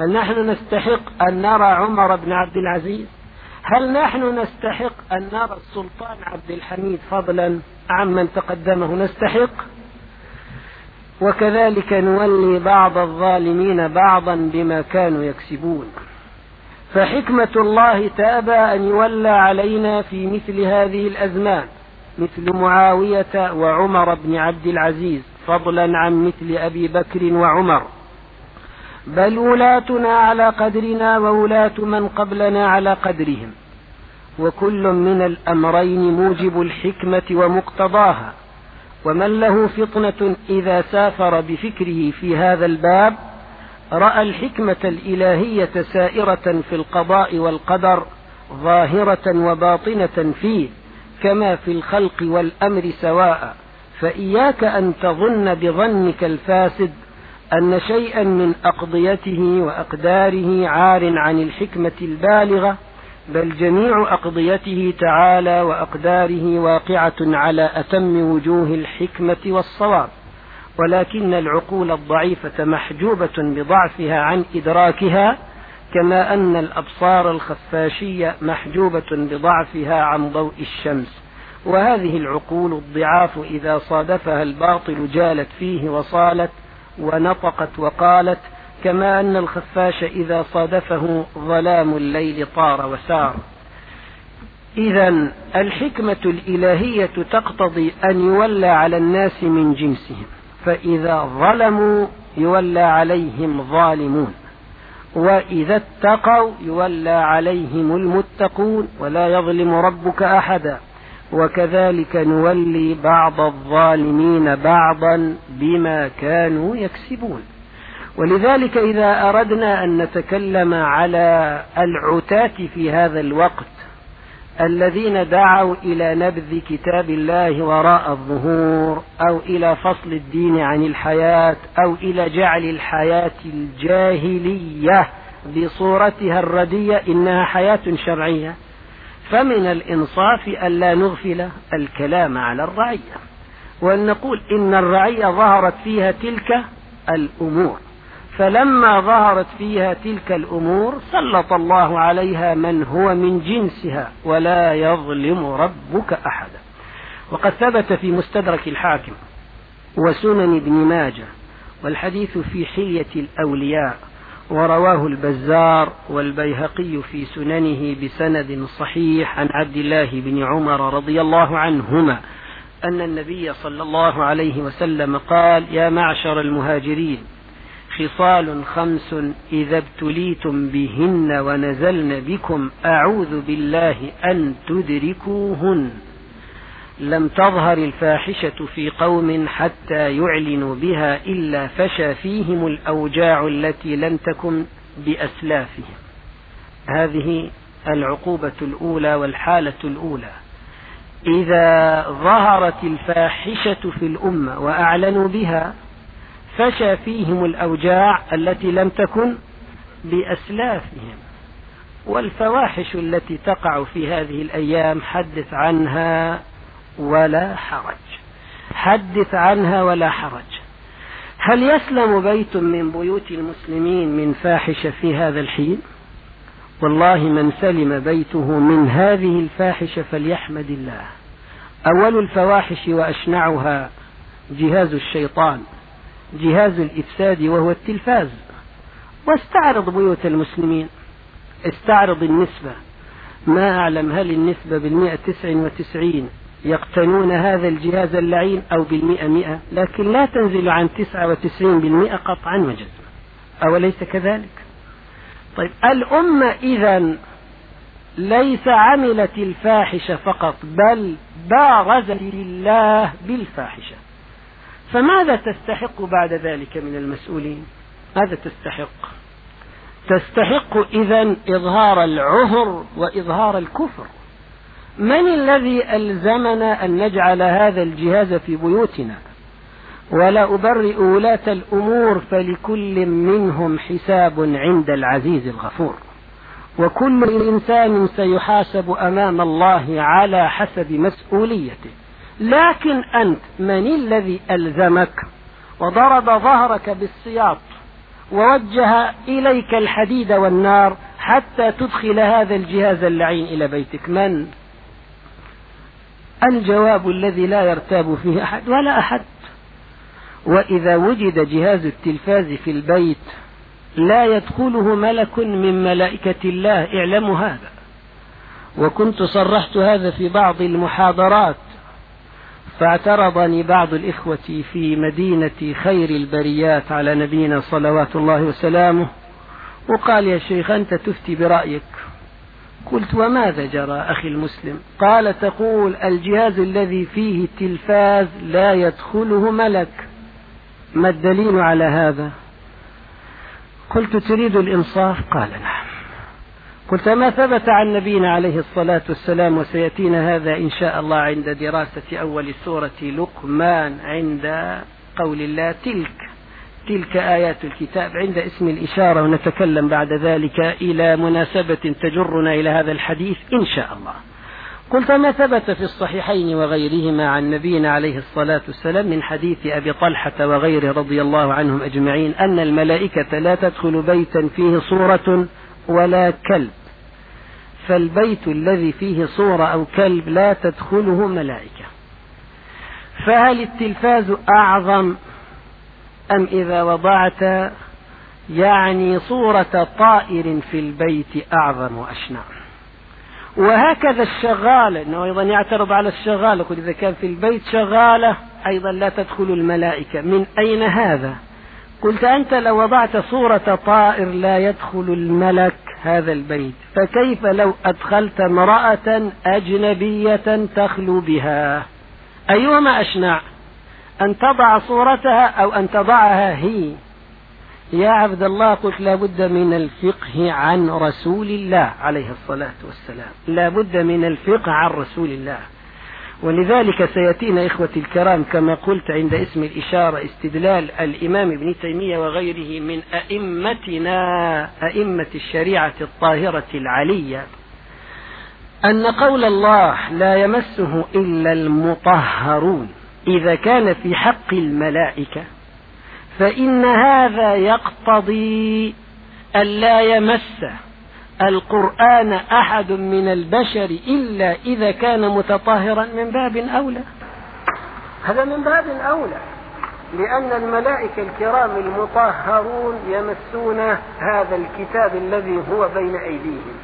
هل نحن نستحق أن نرى عمر بن عبد العزيز؟ هل نحن نستحق أن نرى السلطان عبد الحميد فضلا عمن تقدمه نستحق؟ وكذلك نولي بعض الظالمين بعضا بما كانوا يكسبون. فحكمة الله تأبى أن يولى علينا في مثل هذه الأزمان مثل معاوية وعمر بن عبد العزيز فضلا عن مثل أبي بكر وعمر. بل ولاتنا على قدرنا وولاة من قبلنا على قدرهم. وكل من الأمرين موجب الحكمة ومقتضاها. ومن له فطنة إذا سافر بفكره في هذا الباب رأى الحكمة الإلهية سائرة في القضاء والقدر ظاهرة وباطنة فيه كما في الخلق والأمر سواء. فإياك أن تظن بظنك الفاسد أن شيئا من أقضيته وأقداره عار عن الحكمة البالغة بل جميع أقضيته تعالى وأقداره واقعة على أتم وجوه الحكمة والصواب. ولكن العقول الضعيفة محجوبة بضعفها عن إدراكها كما أن الأبصار الخفاشية محجوبة بضعفها عن ضوء الشمس. وهذه العقول الضعاف إذا صادفها الباطل جالت فيه وصالت ونطقت وقالت كما أن الخفاش إذا صادفه ظلام الليل طار وسار. إذا الحكمة الإلهية تقتضي أن يولى على الناس من جنسهم فإذا ظلموا يولى عليهم ظالمون وإذا اتقوا يولى عليهم المتقون ولا يظلم ربك أحدا. وكذلك نولي بعض الظالمين بعضا بما كانوا يكسبون. ولذلك إذا أردنا أن نتكلم على العتاة في هذا الوقت الذين دعوا إلى نبذ كتاب الله وراء الظهور أو إلى فصل الدين عن الحياة أو إلى جعل الحياة الجاهلية بصورتها الردية إنها حياة شرعية فمن الإنصاف ألا نغفل الكلام على الرعية وأن نقول إن الرعية ظهرت فيها تلك الأمور. فلما ظهرت فيها تلك الأمور سلط الله عليها من هو من جنسها ولا يظلم ربك أحدا. وقد ثبت في مستدرك الحاكم وسنن ابن ماجه والحديث في حلية الأولياء ورواه البزار والبيهقي في سننه بسند صحيح عن عبد الله بن عمر رضي الله عنهما أن النبي صلى الله عليه وسلم قال يا معشر المهاجرين خصال خمس إذا ابتليتم بهن ونزلن بكم أعوذ بالله أن تدركوهن. لم تظهر الفاحشة في قوم حتى يعلنوا بها إلا فشى فيهم الأوجاع التي لم تكن بأسلافهم. هذه العقوبة الأولى والحالة الأولى. إذا ظهرت الفاحشة في الأمة وأعلنوا بها فشى فيهم الأوجاع التي لم تكن بأسلافهم. والفواحش التي تقع في هذه الأيام حدث عنها ولا حرج. حدث عنها ولا حرج. هل يسلم بيت من بيوت المسلمين من فاحشة في هذا الحين؟ والله من سلم بيته من هذه الفاحشة فليحمد الله. أول الفواحش وأشنعها جهاز الشيطان جهاز الإفساد وهو التلفاز. واستعرض بيوت المسلمين. استعرض النسبة. ما أعلم هل النسبة بالمئة تسع وتسعين. يقتنون هذا الجهاز اللعين أو بالمئة مئة لكن لا تنزل عن تسعة وتسعين بالمئة قطعا وجزما. أوليس كذلك؟ طيب الأمة إذا ليس عملت الفاحشة فقط بل بارزت الله بالفاحشة. فماذا تستحق بعد ذلك من المسؤولين؟ ماذا تستحق؟ تستحق إذا إظهار العهر وإظهار الكفر. من الذي ألزمنا أن نجعل هذا الجهاز في بيوتنا؟ ولا أبرئ ولاة الأمور فلكل منهم حساب عند العزيز الغفور. وكل إنسان سيحاسب أمام الله على حسب مسؤوليته. لكن أنت من الذي ألزمك؟ وضرب ظهرك بالسياط ووجه إليك الحديد والنار حتى تدخل هذا الجهاز اللعين إلى بيتك. من؟ الجواب الذي لا يرتاب فيه أحد ولا أحد. وإذا وجد جهاز التلفاز في البيت لا يدخله ملك من ملائكة الله اعلموا هذا. وكنت صرحت هذا في بعض المحاضرات فاعترضني بعض الإخوة في مدينة خير البريات على نبينا صلوات الله وسلامه وقال يا شيخ أنت تفتي برأيك. قلت وماذا جرى أخي المسلم؟ قال تقول الجهاز الذي فيه التلفاز لا يدخله ملك. ما الدليل على هذا؟ قلت تريد الإنصاف؟ قال نعم. قلت ما ثبت عن نبينا عليه الصلاة والسلام وسيأتينا هذا إن شاء الله عند دراسة أول سورة لقمان عند قول الله تلك. تلك آيات الكتاب عند اسم الإشارة ونتكلم بعد ذلك إلى مناسبة تجرنا إلى هذا الحديث إن شاء الله. قلت ما ثبت في الصحيحين وغيرهما عن نبينا عليه الصلاة والسلام من حديث أبي طلحة وغيره رضي الله عنهم أجمعين أن الملائكة لا تدخل بيتا فيه صورة ولا كلب. فالبيت الذي فيه صورة أو كلب لا تدخله ملائكة. فهل التلفاز أعظم أم إذا وضعت يعني صورة طائر في البيت أعظم وأشنع. وهكذا الشغالة أنه أيضا يعترض على الشغالة يقول إذا كان في البيت شغالة أيضا لا تدخل الملائكة. من أين هذا؟ قلت أنت لو وضعت صورة طائر لا يدخل الملك هذا البيت فكيف لو أدخلت امرأة أجنبية تخلو بها؟ أيهما أشنع؟ أن تضع صورتها أو أن تضعها هي. يا عبد الله قلت لا بد من الفقه عن رسول الله عليه الصلاة والسلام. لا بد من الفقه عن رسول الله. ولذلك سيأتينا إخوتي الكرام كما قلت عند اسم الإشارة استدلال الإمام ابن تيمية وغيره من أئمتنا أئمة الشريعة الطاهرة العلية أن قول الله لا يمسه إلا المطهرون. إذا كان في حق الملائكة فإن هذا يقتضي ألا يمس القرآن أحد من البشر إلا إذا كان متطهرا من باب أولى. هذا من باب أولى لأن الملائكة الكرام المطهرون يمسون هذا الكتاب الذي هو بين أيديهم.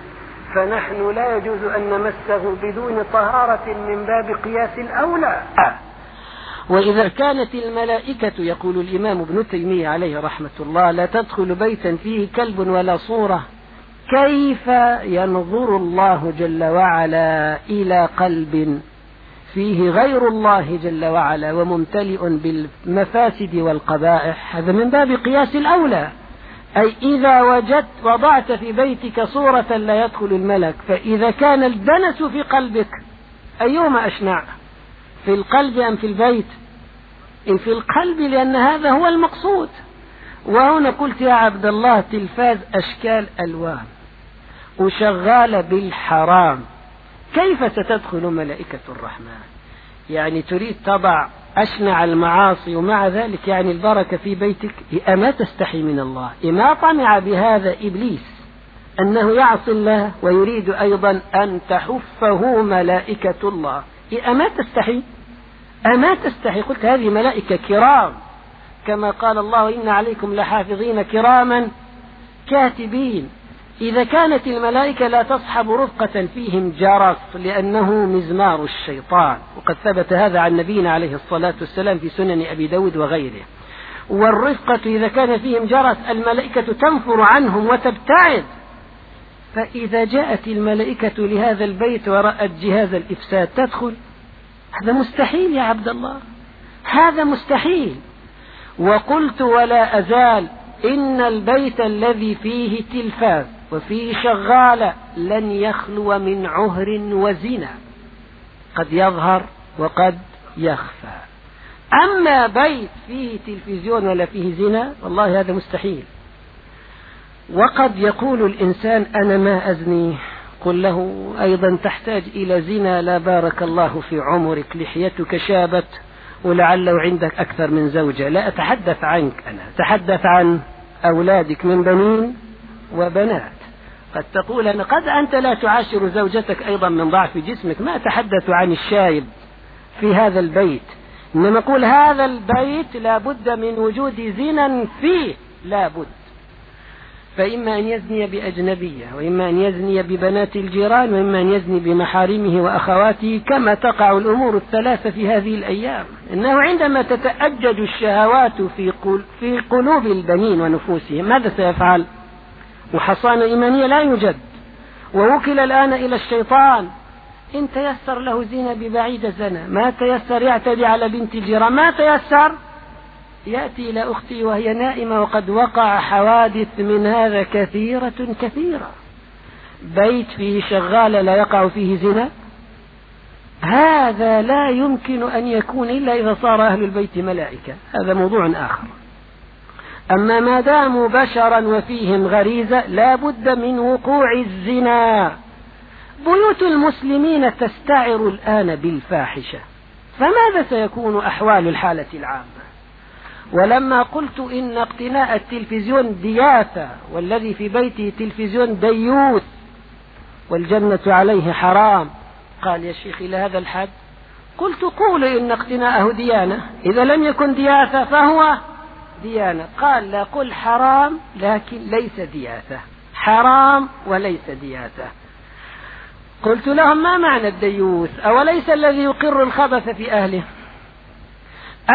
فنحن لا يجوز أن نمسه بدون طهارة من باب قياس الأولى. وإذا كانت الملائكة يقول الإمام ابن تيمية عليه رحمة الله لا تدخل بيتا فيه كلب ولا صورة. كيف ينظر الله جل وعلا إلى قلب فيه غير الله جل وعلا وممتلئ بالمفاسد والقبائح؟ هذا من باب قياس الأولى. أي إذا وجدت وضعت في بيتك صورة لا يدخل الملك فإذا كان الدنس في قلبك أيهما أشنع؟ في القلب أم في البيت؟ في القلب لأن هذا هو المقصود. وهنا قلت يا عبد الله تلفاز أشكال ألوان. وشغال بالحرام. كيف ستدخل ملائكة الرحمن؟ يعني تريد تضع أشنع المعاصي ومع ذلك يعني البركة في بيتك؟ أما تستحي من الله. إما طمع بهذا إبليس أنه يعصي الله ويريد أيضا أن تحفه ملائكة الله. أما تستحي؟ أما تستحي؟ قلت هذه ملائكة كرام. كما قال الله إن عليكم لحافظين كراما كاتبين. إذا كانت الملائكة لا تصحب رفقة فيهم جرس لأنه مزمار الشيطان. وقد ثبت هذا عن نبينا عليه الصلاة والسلام في سنن أبي داود وغيره. والرفقة إذا كان فيهم جرس الملائكة تنفر عنهم وتبتعد. فإذا جاءت الملائكة لهذا البيت ورأت جهاز الإفساد تدخل هذا مستحيل يا عبد الله. هذا مستحيل. وقلت ولا أزال إن البيت الذي فيه تلفاز وفيه شغالة لن يخلو من عهر وزنا. قد يظهر وقد يخفى. أما بيت فيه تلفزيون ولا فيه زنا والله هذا مستحيل. وقد يقول الإنسان أنا ما أزني قل له أيضا تحتاج إلى زنا لا بارك الله في عمرك لحيتك شابت ولعله عندك أكثر من زوجة. لا أتحدث عنك أنا أتحدث عن أولادك من بنين وبنات. قد تقول أن قد أنت لا تعاشر زوجتك أيضا من ضعف جسمك. ما أتحدث عن الشايب في هذا البيت. إنما أقول هذا البيت لا بد من وجود زنا فيه لا بد. فإما أن يزني بأجنبية وإما أن يزني ببنات الجيران وإما أن يزني بمحارمه وأخواته كما تقع الأمور الثلاثة في هذه الأيام. إنه عندما تتأجج الشهوات في, قل في قلوب البنين ونفوسهم ماذا سيفعل؟ وحصانة إيمانية لا يوجد. ووكل الآن إلى الشيطان. إن تيسر له زينة ببعيد زنا ما تيسر يعتدي على بنت الجيران. ما تيسر؟ يأتي إلى أختي وهي نائمة وقد وقع حوادث من هذا كثيرة كثيرة. بيت فيه شغالة لا يقع فيه زنا. هذا لا يمكن أن يكون إلا إذا صار أهل البيت ملائكة. هذا موضوع آخر. أما ما داموا بشرا وفيهم غريزة لا بد من وقوع الزنا. بيوت المسلمين تستعر الآن بالفاحشة. فماذا سيكون أحوال الحالة العامة؟ ولما قلت إن اقتناء التلفزيون دياثة والذي في بيته تلفزيون ديوث والجنة عليه حرام قال يا شيخ إلى هذا الحد؟ قلت قولوا إن اقتناءه ديانة إذا لم يكن دياثة فهو ديانة قال لا قل حرام لكن ليس دياثة حرام وليس دياثة. قلت لهم ما معنى الديوث؟ أوليس الذي يقر الخبث في أهله؟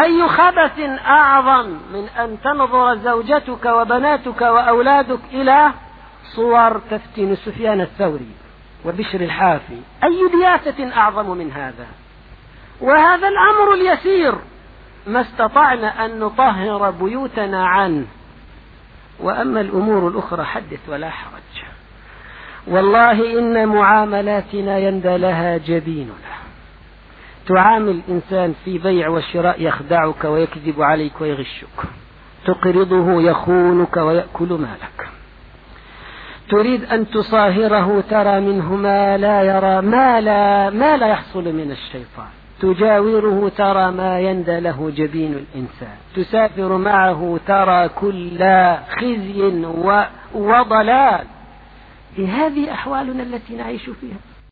أي خبث أعظم من أن تنظر زوجتك وبناتك وأولادك إلى صور تفتن سفيان الثوري وبشر الحافي. أي دياثة أعظم من هذا؟ وهذا الأمر اليسير. ما استطعنا أن نطهر بيوتنا عنه. وأما الأمور الأخرى حدث ولا حرج. والله إن معاملاتنا يندى لها جبيننا. تعامل الإنسان في بيع وشراء يخدعك ويكذب عليك ويغشك. تقرضه يخونك ويأكل مالك. تريد أن تصاهره ترى منه ما لا يرى ما لا, ما لا يحصل من الشيطان. تجاوره ترى ما يندى له جبين الإنسان. تسافر معه ترى كل خزي وضلال. هذه أحوالنا التي نعيش فيها.